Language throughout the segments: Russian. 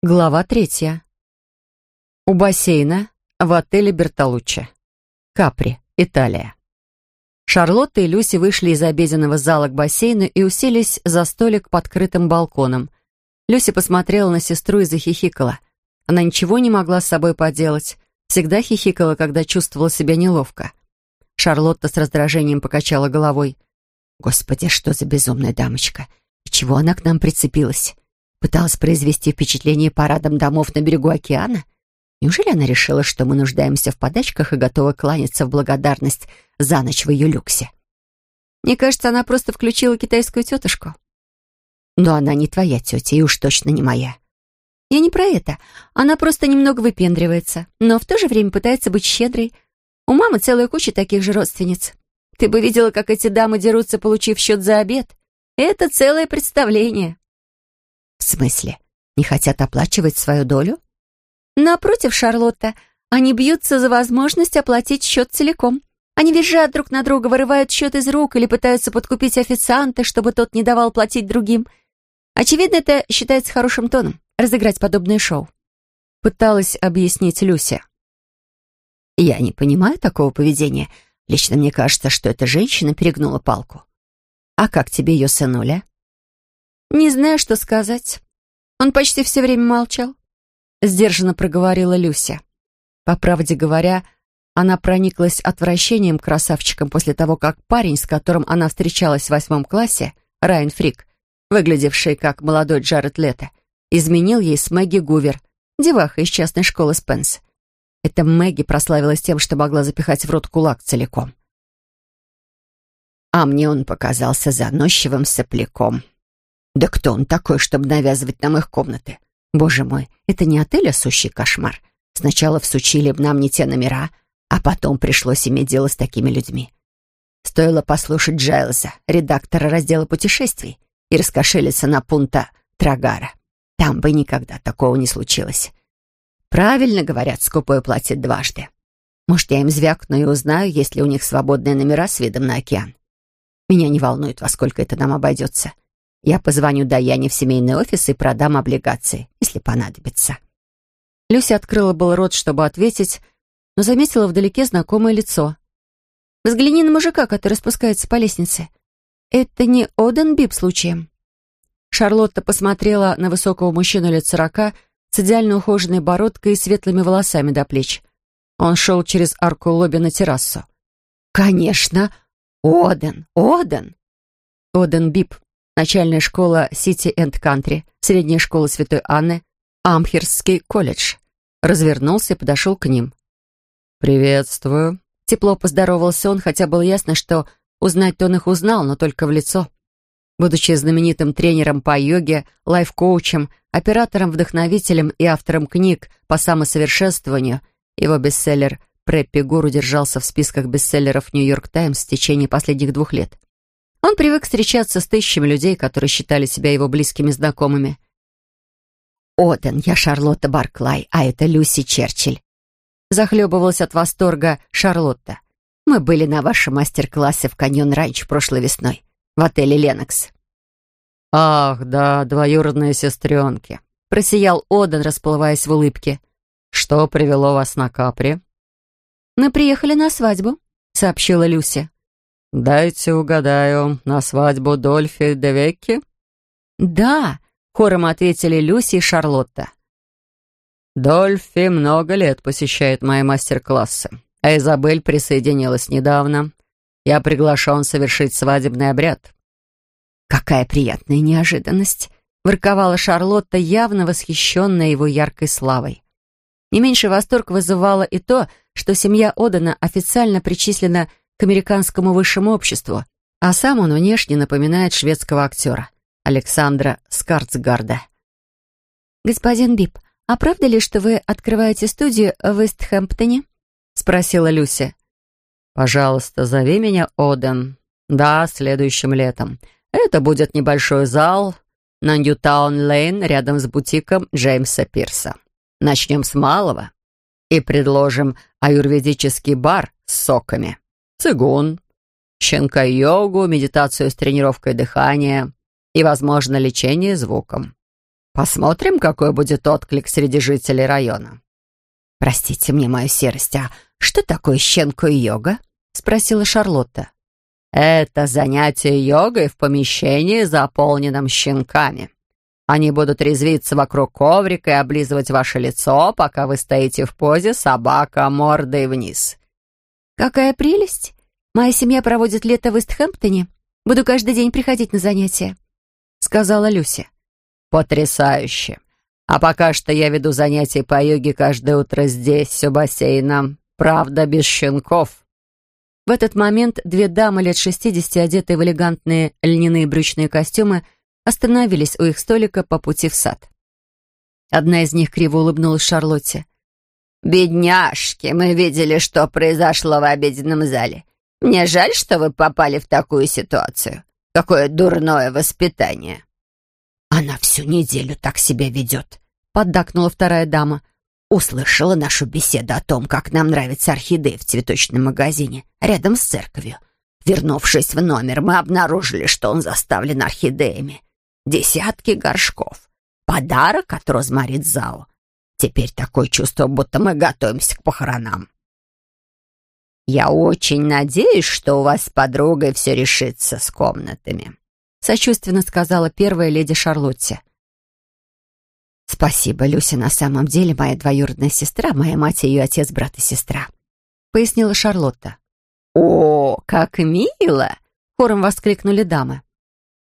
Глава третья. У бассейна в отеле Бертолуччи. Капри, Италия. Шарлотта и Люси вышли из обеденного зала к бассейну и уселись за столик под крытым балконом. Люси посмотрела на сестру и захихикала. Она ничего не могла с собой поделать. Всегда хихикала, когда чувствовала себя неловко. Шарлотта с раздражением покачала головой. «Господи, что за безумная дамочка! И чего она к нам прицепилась?» Пыталась произвести впечатление парадом домов на берегу океана? Неужели она решила, что мы нуждаемся в подачках и готова кланяться в благодарность за ночь в ее люксе? Мне кажется, она просто включила китайскую тетушку. Но она не твоя тетя и уж точно не моя. Я не про это. Она просто немного выпендривается, но в то же время пытается быть щедрой. У мамы целая куча таких же родственниц. Ты бы видела, как эти дамы дерутся, получив счет за обед. Это целое представление. В смысле? Не хотят оплачивать свою долю? Напротив, Шарлотта, они бьются за возможность оплатить счет целиком. Они визжат друг на друга, вырывают счет из рук или пытаются подкупить официанта, чтобы тот не давал платить другим. Очевидно, это считается хорошим тоном — разыграть подобное шоу. Пыталась объяснить Люся. Я не понимаю такого поведения. Лично мне кажется, что эта женщина перегнула палку. А как тебе ее сынуля? «Не знаю, что сказать. Он почти все время молчал», — сдержанно проговорила Люся. По правде говоря, она прониклась отвращением к красавчикам после того, как парень, с которым она встречалась в восьмом классе, Райан Фрик, выглядевший как молодой Джаред Лето, изменил ей с Мэгги Гувер, деваха из частной школы Спенс. Эта Мэгги прославилась тем, что могла запихать в рот кулак целиком. А мне он показался заносчивым сопляком, да кто он такой, чтобы навязывать нам их комнаты? Боже мой, это не отель, а сущий кошмар. Сначала всучили нам не те номера, а потом пришлось иметь дело с такими людьми. Стоило послушать Джайлса, редактора раздела путешествий, и раскошелиться на пункта Трагара. Там бы никогда такого не случилось. Правильно говорят, скупой платит дважды. Может, я им звякну и узнаю, есть ли у них свободные номера с видом на океан. Меня не волнует, во сколько это нам обойдется. Я позвоню Даяне в семейный офис и продам облигации, если понадобится». Люся открыла был рот, чтобы ответить, но заметила вдалеке знакомое лицо. «Взгляни на мужика, который спускается по лестнице. Это не Оден Бип случаем?» Шарлотта посмотрела на высокого мужчину лет сорока с идеально ухоженной бородкой и светлыми волосами до плеч. Он шел через арку лобби на террасу. «Конечно! Оден! Оден!» Оден Бип начальная школа Сити энд Кантри, средняя школа Святой Анны, Амхерстский колледж. Развернулся и подошел к ним. «Приветствую». Тепло поздоровался он, хотя было ясно, что узнать-то он их узнал, но только в лицо. Будучи знаменитым тренером по йоге, лайф-коучем, оператором-вдохновителем и автором книг по самосовершенствованию, его бестселлер «Преппи Гуру» держался в списках бестселлеров «Нью-Йорк Таймс» в течение последних двух лет. Он привык встречаться с тысячами людей, которые считали себя его близкими знакомыми. «Оден, я Шарлотта Барклай, а это Люси Черчилль». Захлебывалась от восторга Шарлотта. «Мы были на вашем мастер-классе в Каньон Ранч прошлой весной, в отеле «Ленокс». «Ах, да, двоюродные сестренки», — просиял Оден, расплываясь в улыбке. «Что привело вас на Капри?» «Мы приехали на свадьбу», — сообщила Люся. «Дайте угадаю, на свадьбу Дольфи де Векки?» «Да», — хором ответили Люси и Шарлотта. «Дольфи много лет посещает мои мастер-классы, а Изабель присоединилась недавно. Я приглашен совершить свадебный обряд». «Какая приятная неожиданность!» — ворковала Шарлотта, явно восхищенная его яркой славой. Не меньший восторг вызывало и то, что семья Одана официально причислена к американскому высшему обществу, а сам он внешне напоминает шведского актера Александра Скарцгарда. «Господин Бип, а правда ли, что вы открываете студию в Истхэмптоне?» — спросила Люся. «Пожалуйста, зови меня Оден. Да, следующим летом. Это будет небольшой зал на Ньютаун-Лейн рядом с бутиком Джеймса Пирса. Начнем с малого и предложим аюрведический бар с соками цигун, щенка-йогу, медитацию с тренировкой дыхания и, возможно, лечение звуком. Посмотрим, какой будет отклик среди жителей района». «Простите мне мою серость, а что такое щенко-йога?» — спросила Шарлотта. «Это занятие йогой в помещении, заполненном щенками. Они будут резвиться вокруг коврика и облизывать ваше лицо, пока вы стоите в позе собака мордой вниз». «Какая прелесть! Моя семья проводит лето в Истхэмптоне. Буду каждый день приходить на занятия», — сказала Люся. «Потрясающе! А пока что я веду занятия по йоге каждое утро здесь, у бассейна. Правда, без щенков». В этот момент две дамы лет шестидесяти, одетые в элегантные льняные брючные костюмы, остановились у их столика по пути в сад. Одна из них криво улыбнулась Шарлотте. «Бедняжки, мы видели, что произошло в обеденном зале. Мне жаль, что вы попали в такую ситуацию. Какое дурное воспитание». «Она всю неделю так себя ведет», — поддакнула вторая дама. «Услышала нашу беседу о том, как нам нравятся орхидеи в цветочном магазине рядом с церковью. Вернувшись в номер, мы обнаружили, что он заставлен орхидеями. Десятки горшков. Подарок от Розмари Зао. Теперь такое чувство, будто мы готовимся к похоронам». «Я очень надеюсь, что у вас с подругой все решится с комнатами», сочувственно сказала первая леди Шарлотте. «Спасибо, Люся, на самом деле моя двоюродная сестра, моя мать и ее отец, брат и сестра», — пояснила Шарлотта. «О, как мило!» — хором воскликнули дамы.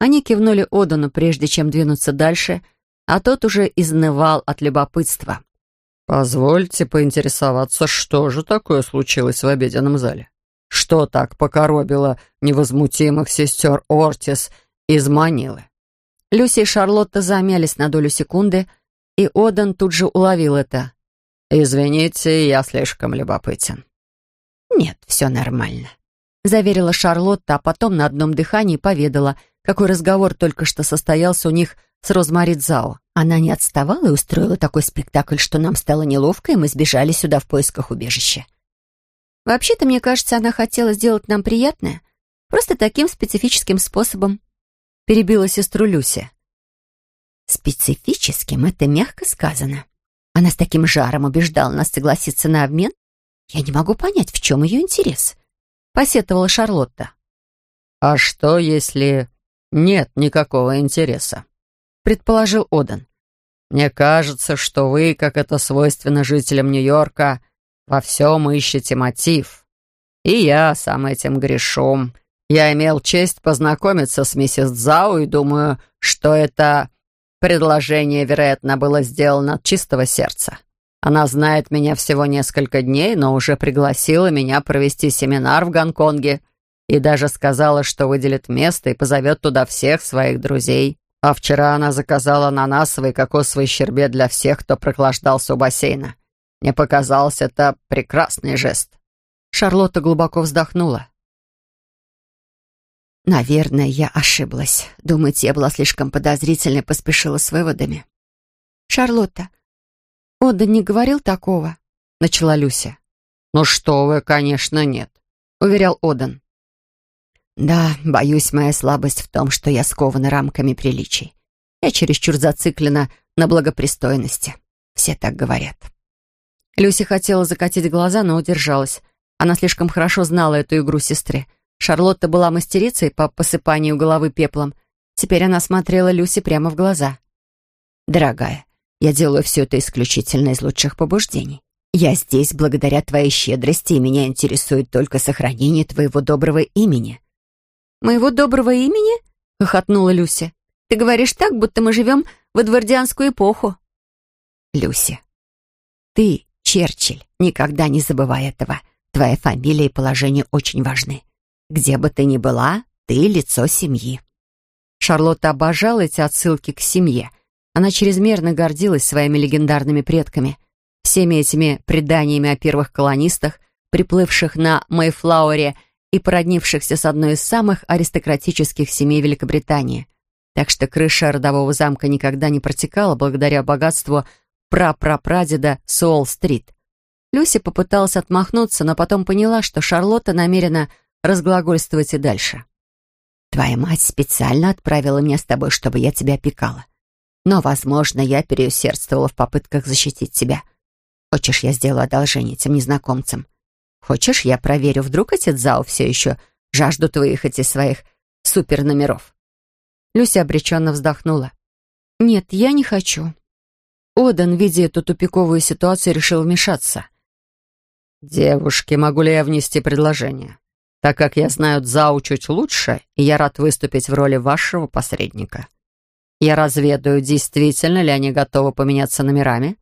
Они кивнули Одану, прежде чем двинуться дальше, а тот уже изнывал от любопытства. «Позвольте поинтересоваться, что же такое случилось в обеденном зале? Что так покоробило невозмутимых сестер Ортис из Манилы. Люси и Шарлотта замялись на долю секунды, и Одан тут же уловил это. «Извините, я слишком любопытен». «Нет, все нормально», — заверила Шарлотта, а потом на одном дыхании поведала, какой разговор только что состоялся у них с Розмари Дзао. Она не отставала и устроила такой спектакль, что нам стало неловко, и мы сбежали сюда в поисках убежища. Вообще-то, мне кажется, она хотела сделать нам приятное, просто таким специфическим способом перебила сестру Люся. Специфическим это мягко сказано. Она с таким жаром убеждала нас согласиться на обмен. Я не могу понять, в чем ее интерес. Посетовала Шарлотта. «А что, если нет никакого интереса?» Предположил Одан. «Мне кажется, что вы, как это свойственно жителям Нью-Йорка, во всем ищете мотив. И я сам этим грешу. Я имел честь познакомиться с миссис Зау и думаю, что это предложение, вероятно, было сделано от чистого сердца. Она знает меня всего несколько дней, но уже пригласила меня провести семинар в Гонконге и даже сказала, что выделит место и позовет туда всех своих друзей. А вчера она заказала ананасовый кокосовый щербет для всех, кто прохлаждался у бассейна. Мне показался это прекрасный жест. Шарлотта глубоко вздохнула. Наверное, я ошиблась. Думаете, я была слишком подозрительной и поспешила с выводами. Шарлотта, Ода не говорил такого, начала Люся. Ну что вы, конечно, нет, уверял Одан. Да, боюсь, моя слабость в том, что я скована рамками приличий. Я чересчур зациклена на благопристойности. Все так говорят. Люся хотела закатить глаза, но удержалась. Она слишком хорошо знала эту игру сестры. Шарлотта была мастерицей по посыпанию головы пеплом. Теперь она смотрела Люси прямо в глаза. «Дорогая, я делаю все это исключительно из лучших побуждений. Я здесь благодаря твоей щедрости, и меня интересует только сохранение твоего доброго имени». «Моего доброго имени?» — хохотнула Люся. «Ты говоришь так, будто мы живем в эдвардианскую эпоху». «Люся, ты Черчилль, никогда не забывай этого. Твоя фамилия и положение очень важны. Где бы ты ни была, ты лицо семьи». Шарлотта обожала эти отсылки к семье. Она чрезмерно гордилась своими легендарными предками, всеми этими преданиями о первых колонистах, приплывших на Мэйфлауэре и породнившихся с одной из самых аристократических семей Великобритании. Так что крыша родового замка никогда не протекала благодаря богатству прапрапрадеда Суолл-стрит. Люси попыталась отмахнуться, но потом поняла, что Шарлотта намерена разглагольствовать и дальше. «Твоя мать специально отправила меня с тобой, чтобы я тебя опекала. Но, возможно, я переусердствовала в попытках защитить себя. Хочешь, я сделаю одолжение этим незнакомцам? Хочешь, я проверю, вдруг эти Цзао все еще жаждут выехать из своих суперномеров?» Люся обреченно вздохнула. «Нет, я не хочу». Одан, видя эту тупиковую ситуацию, решил вмешаться. «Девушки, могу ли я внести предложение? Так как я знаю Цзао чуть лучше, и я рад выступить в роли вашего посредника. Я разведаю, действительно ли они готовы поменяться номерами.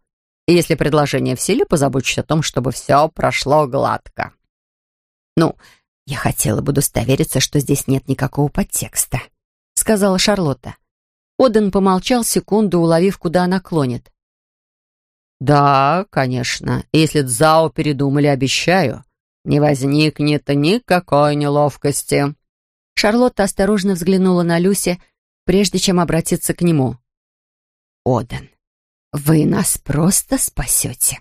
Если предложение в силе, позабочусь о том, чтобы все прошло гладко». «Ну, я хотела бы удостовериться, что здесь нет никакого подтекста», — сказала Шарлотта. Оден помолчал секунду, уловив, куда она клонит. «Да, конечно. Если Цзао передумали, обещаю, не возникнет никакой неловкости». Шарлотта осторожно взглянула на Люси, прежде чем обратиться к нему. «Оден, вы нас просто спасете».